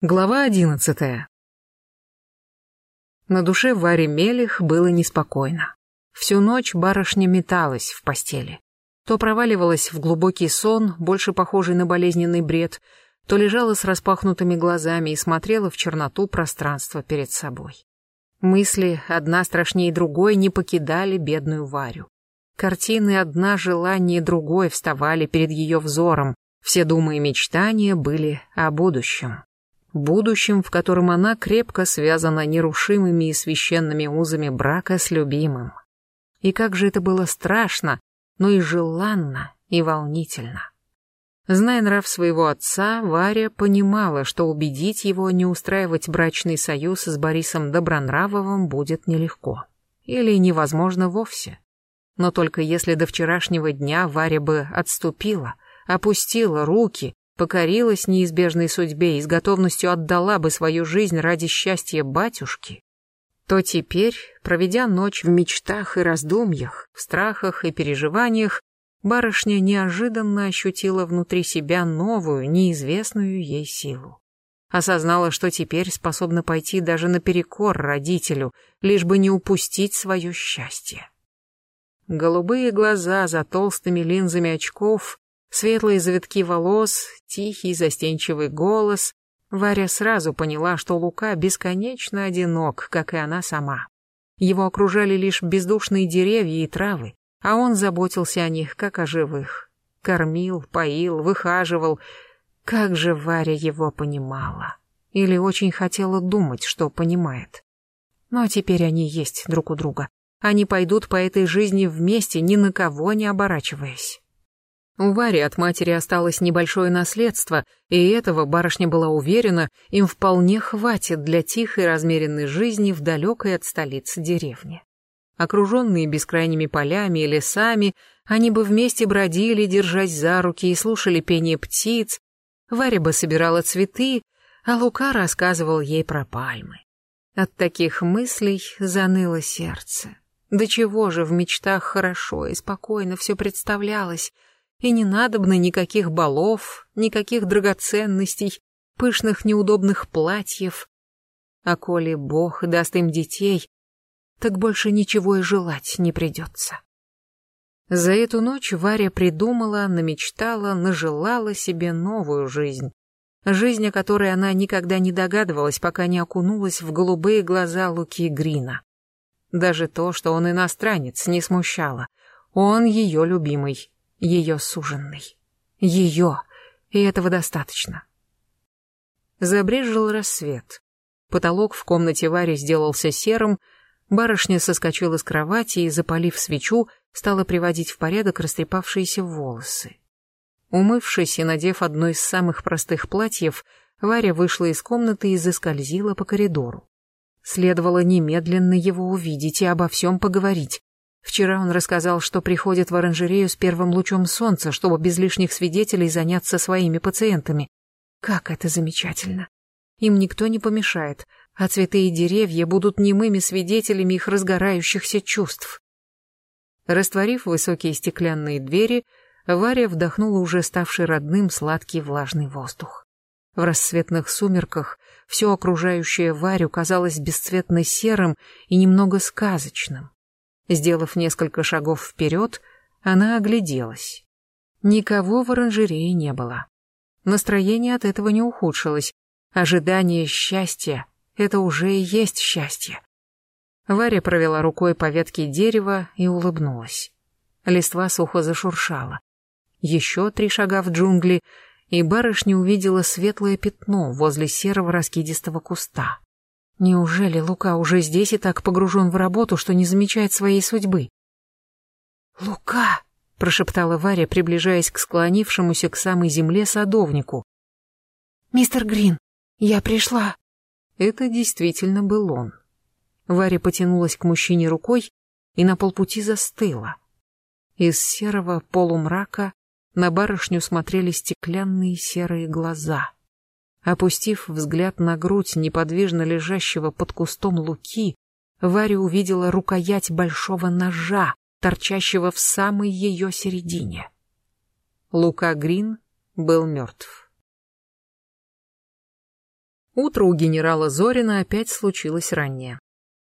Глава одиннадцатая. На душе Варе Мелих было неспокойно. Всю ночь барышня металась в постели. То проваливалась в глубокий сон, больше похожий на болезненный бред, то лежала с распахнутыми глазами и смотрела в черноту пространства перед собой. Мысли, одна страшнее другой, не покидали бедную Варю. Картины одна желание другой вставали перед ее взором, все думы и мечтания были о будущем будущем, в котором она крепко связана нерушимыми и священными узами брака с любимым. И как же это было страшно, но и желанно, и волнительно. Зная нрав своего отца, Варя понимала, что убедить его не устраивать брачный союз с Борисом Добронравовым будет нелегко. Или невозможно вовсе. Но только если до вчерашнего дня Варя бы отступила, опустила руки покорилась неизбежной судьбе и с готовностью отдала бы свою жизнь ради счастья батюшки, то теперь, проведя ночь в мечтах и раздумьях, в страхах и переживаниях, барышня неожиданно ощутила внутри себя новую, неизвестную ей силу. Осознала, что теперь способна пойти даже наперекор родителю, лишь бы не упустить свое счастье. Голубые глаза за толстыми линзами очков Светлые завитки волос, тихий застенчивый голос. Варя сразу поняла, что Лука бесконечно одинок, как и она сама. Его окружали лишь бездушные деревья и травы, а он заботился о них, как о живых. Кормил, поил, выхаживал. Как же Варя его понимала. Или очень хотела думать, что понимает. Но теперь они есть друг у друга. Они пойдут по этой жизни вместе, ни на кого не оборачиваясь. У Вари от матери осталось небольшое наследство, и этого барышня была уверена, им вполне хватит для тихой размеренной жизни в далекой от столицы деревне. Окруженные бескрайними полями и лесами, они бы вместе бродили, держась за руки, и слушали пение птиц. Варя бы собирала цветы, а Лука рассказывал ей про пальмы. От таких мыслей заныло сердце. До чего же в мечтах хорошо и спокойно все представлялось, и не надобно никаких балов, никаких драгоценностей, пышных неудобных платьев. А коли Бог даст им детей, так больше ничего и желать не придется. За эту ночь Варя придумала, намечтала, нажелала себе новую жизнь. Жизнь, о которой она никогда не догадывалась, пока не окунулась в голубые глаза Луки Грина. Даже то, что он иностранец, не смущало. Он ее любимый ее суженный. Ее, и этого достаточно. Забрежил рассвет. Потолок в комнате Вари сделался серым, барышня соскочила с кровати и, запалив свечу, стала приводить в порядок растрепавшиеся волосы. Умывшись и надев одно из самых простых платьев, Варя вышла из комнаты и заскользила по коридору. Следовало немедленно его увидеть и обо всем поговорить, Вчера он рассказал, что приходит в оранжерею с первым лучом солнца, чтобы без лишних свидетелей заняться своими пациентами. Как это замечательно. Им никто не помешает, а цветы и деревья будут немыми свидетелями их разгорающихся чувств. Растворив высокие стеклянные двери, Варя вдохнула уже ставший родным сладкий влажный воздух. В рассветных сумерках все окружающее Варю казалось бесцветно серым и немного сказочным. Сделав несколько шагов вперед, она огляделась. Никого в оранжерее не было. Настроение от этого не ухудшилось. Ожидание счастья — это уже и есть счастье. Варя провела рукой по ветке дерева и улыбнулась. Листва сухо зашуршала. Еще три шага в джунгли, и барышня увидела светлое пятно возле серого раскидистого куста. Неужели Лука уже здесь и так погружен в работу, что не замечает своей судьбы? «Лука!» — прошептала Варя, приближаясь к склонившемуся к самой земле садовнику. «Мистер Грин, я пришла!» Это действительно был он. Варя потянулась к мужчине рукой и на полпути застыла. Из серого полумрака на барышню смотрели стеклянные серые глаза — Опустив взгляд на грудь неподвижно лежащего под кустом луки, Варя увидела рукоять большого ножа, торчащего в самой ее середине. Лука Грин был мертв. Утро у генерала Зорина опять случилось раннее.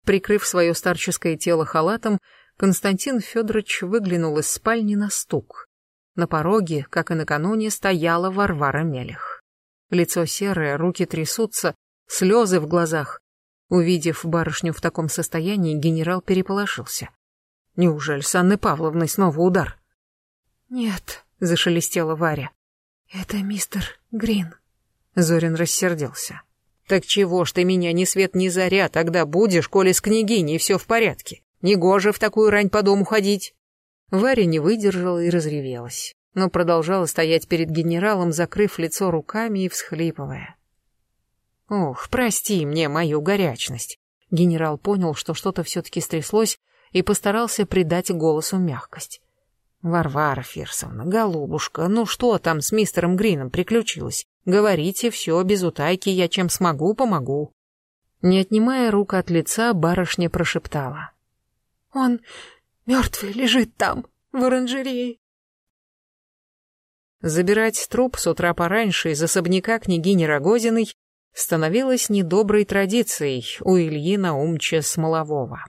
Прикрыв свое старческое тело халатом, Константин Федорович выглянул из спальни на стук. На пороге, как и накануне, стояла Варвара Мелех. Лицо серое, руки трясутся, слезы в глазах. Увидев барышню в таком состоянии, генерал переполошился. Неужели с Анной Павловной снова удар? «Нет», — зашелестела Варя. «Это мистер Грин». Зорин рассердился. «Так чего ж ты меня ни свет ни заря тогда будешь, коли с княгиней все в порядке? Негоже в такую рань по дому ходить». Варя не выдержала и разревелась, но продолжала стоять перед генералом, закрыв лицо руками и всхлипывая. «Ох, прости мне мою горячность». Генерал понял, что что-то все-таки стряслось, и постарался придать голосу мягкость. «Варвара Фирсовна, голубушка, ну что там с мистером Грином приключилось? Говорите все без утайки, я чем смогу, помогу». Не отнимая рук от лица, барышня прошептала. «Он мертвый лежит там, в оранжерее». Забирать труп с утра пораньше из особняка княгини Рогозиной становилось недоброй традицией у Ильи Наумча Смолового.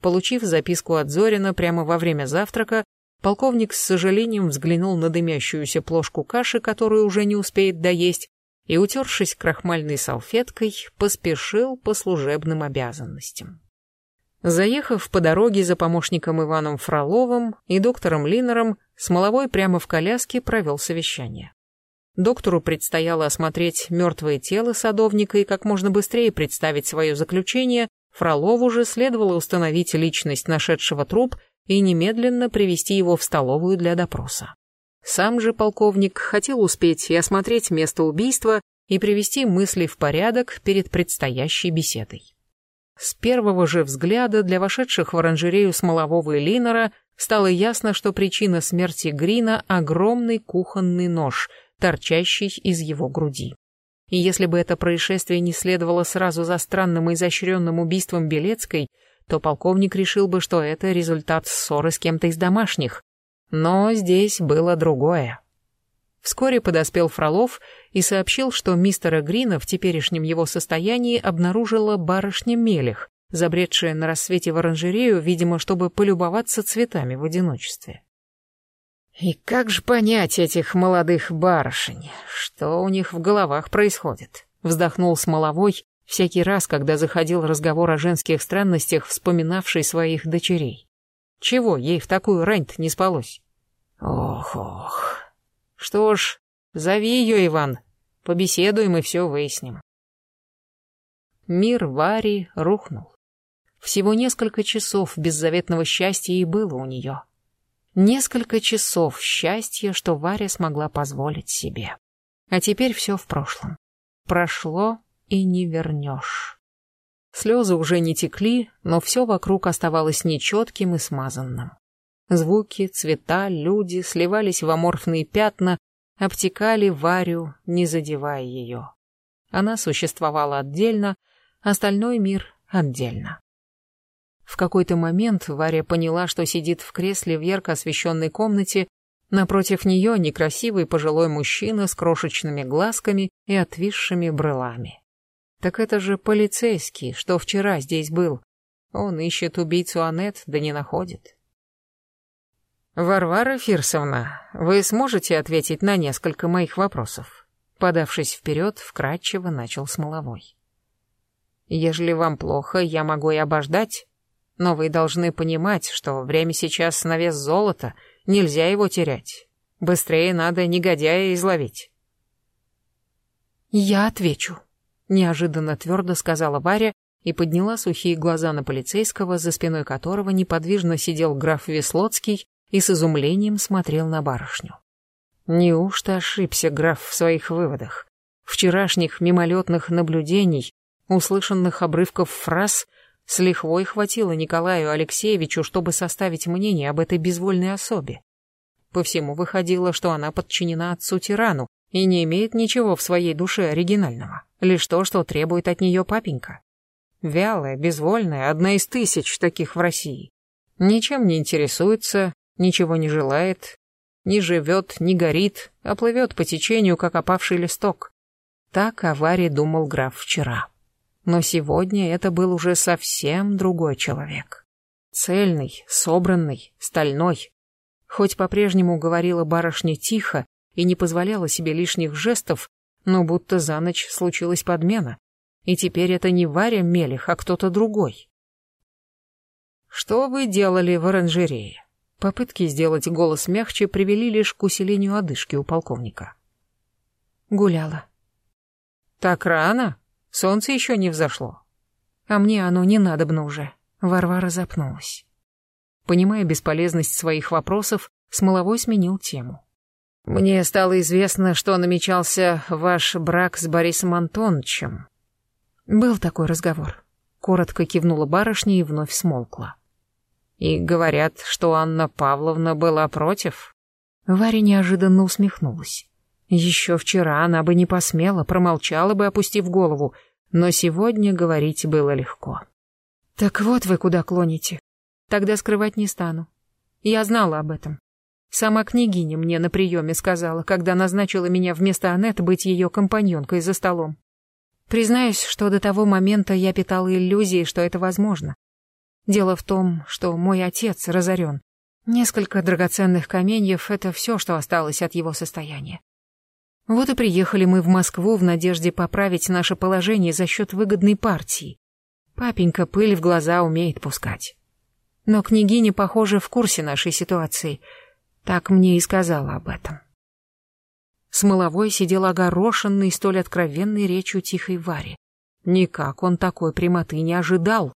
Получив записку от Зорина прямо во время завтрака, полковник с сожалением взглянул на дымящуюся плошку каши, которую уже не успеет доесть, и, утершись крахмальной салфеткой, поспешил по служебным обязанностям. Заехав по дороге за помощником Иваном Фроловым и доктором Линером, Смоловой прямо в коляске провел совещание. Доктору предстояло осмотреть мертвое тело садовника и как можно быстрее представить свое заключение, Фролову же следовало установить личность нашедшего труп и немедленно привести его в столовую для допроса. Сам же полковник хотел успеть и осмотреть место убийства и привести мысли в порядок перед предстоящей беседой. С первого же взгляда для вошедших в оранжерею Смолового и Линера стало ясно, что причина смерти Грина — огромный кухонный нож, торчащий из его груди. И если бы это происшествие не следовало сразу за странным и изощренным убийством Белецкой, то полковник решил бы, что это результат ссоры с кем-то из домашних. Но здесь было другое. Вскоре подоспел Фролов и сообщил, что мистера Грина в теперешнем его состоянии обнаружила барышня Мелих, забредшая на рассвете в оранжерею, видимо, чтобы полюбоваться цветами в одиночестве. И как же понять этих молодых барышень? Что у них в головах происходит? Вздохнул Смоловой всякий раз, когда заходил разговор о женских странностях, вспоминавший своих дочерей. Чего ей в такую рань не спалось? Ох-ох. Что ж, зови ее, Иван. Побеседуем и все выясним. Мир Вари рухнул. Всего несколько часов беззаветного счастья и было у нее. Несколько часов счастья, что Варя смогла позволить себе. А теперь все в прошлом. Прошло и не вернешь. Слезы уже не текли, но все вокруг оставалось нечетким и смазанным. Звуки, цвета, люди сливались в аморфные пятна, обтекали Варю, не задевая ее. Она существовала отдельно, остальной мир отдельно. В какой-то момент Варя поняла, что сидит в кресле в ярко освещенной комнате, напротив нее некрасивый пожилой мужчина с крошечными глазками и отвисшими брылами. Так это же полицейский, что вчера здесь был. Он ищет убийцу Анет, да не находит. «Варвара Фирсовна, вы сможете ответить на несколько моих вопросов?» Подавшись вперед, вкратчиво начал Смоловой. «Ежели вам плохо, я могу и обождать, но вы должны понимать, что время сейчас на вес золота, нельзя его терять. Быстрее надо негодяя изловить. «Я отвечу», — неожиданно твердо сказала Варя и подняла сухие глаза на полицейского, за спиной которого неподвижно сидел граф Веслоцкий и с изумлением смотрел на барышню. Неужто ошибся граф в своих выводах? Вчерашних мимолетных наблюдений, услышанных обрывков фраз — с лихвой хватило Николаю Алексеевичу, чтобы составить мнение об этой безвольной особе. По всему выходило, что она подчинена отцу-тирану и не имеет ничего в своей душе оригинального, лишь то, что требует от нее папенька. Вялая, безвольная, одна из тысяч таких в России. Ничем не интересуется, ничего не желает, не живет, не горит, а плывет по течению, как опавший листок. Так о Варе думал граф вчера. Но сегодня это был уже совсем другой человек. Цельный, собранный, стальной. Хоть по-прежнему говорила барышня тихо и не позволяла себе лишних жестов, но будто за ночь случилась подмена. И теперь это не Варя Мелих, а кто-то другой. «Что вы делали в оранжерее?» Попытки сделать голос мягче привели лишь к усилению одышки у полковника. «Гуляла». «Так рано? Солнце еще не взошло». «А мне оно не надобно уже». Варвара запнулась. Понимая бесполезность своих вопросов, Смоловой сменил тему. «Мне стало известно, что намечался ваш брак с Борисом Антоновичем». «Был такой разговор», — коротко кивнула барышня и вновь смолкла. «И говорят, что Анна Павловна была против?» Варя неожиданно усмехнулась. Еще вчера она бы не посмела, промолчала бы, опустив голову, но сегодня говорить было легко. «Так вот вы куда клоните. Тогда скрывать не стану. Я знала об этом. Сама княгиня мне на приеме сказала, когда назначила меня вместо Аннет быть ее компаньонкой за столом. Признаюсь, что до того момента я питала иллюзии, что это возможно. Дело в том, что мой отец разорен. Несколько драгоценных каменьев — это все, что осталось от его состояния. Вот и приехали мы в Москву в надежде поправить наше положение за счет выгодной партии. Папенька пыль в глаза умеет пускать. Но княгиня, похоже, в курсе нашей ситуации. Так мне и сказала об этом. Смоловой сидел огорошенный столь откровенной речью тихой Вари. Никак он такой прямоты не ожидал.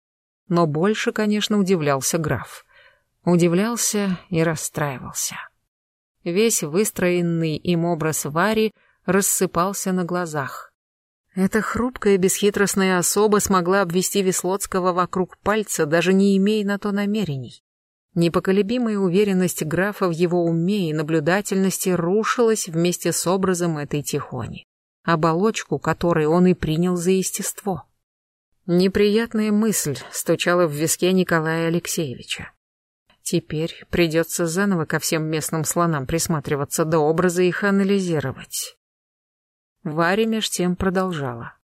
Но больше, конечно, удивлялся граф. Удивлялся и расстраивался. Весь выстроенный им образ Вари рассыпался на глазах. Эта хрупкая бесхитростная особа смогла обвести Веслоцкого вокруг пальца, даже не имея на то намерений. Непоколебимая уверенность графа в его уме и наблюдательности рушилась вместе с образом этой Тихони, оболочку которой он и принял за естество. Неприятная мысль стучала в виске Николая Алексеевича. Теперь придется заново ко всем местным слонам присматриваться, до образа их анализировать. Варя меж тем продолжала.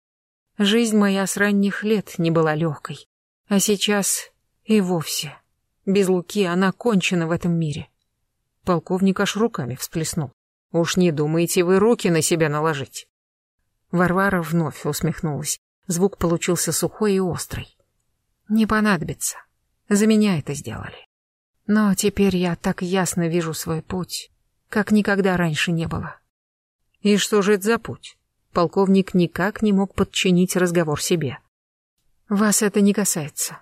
Жизнь моя с ранних лет не была легкой, а сейчас и вовсе. Без Луки она кончена в этом мире. Полковник аж руками всплеснул. Уж не думаете вы руки на себя наложить? Варвара вновь усмехнулась. Звук получился сухой и острый. Не понадобится. За меня это сделали. Но теперь я так ясно вижу свой путь, как никогда раньше не было. И что же это за путь? Полковник никак не мог подчинить разговор себе. Вас это не касается.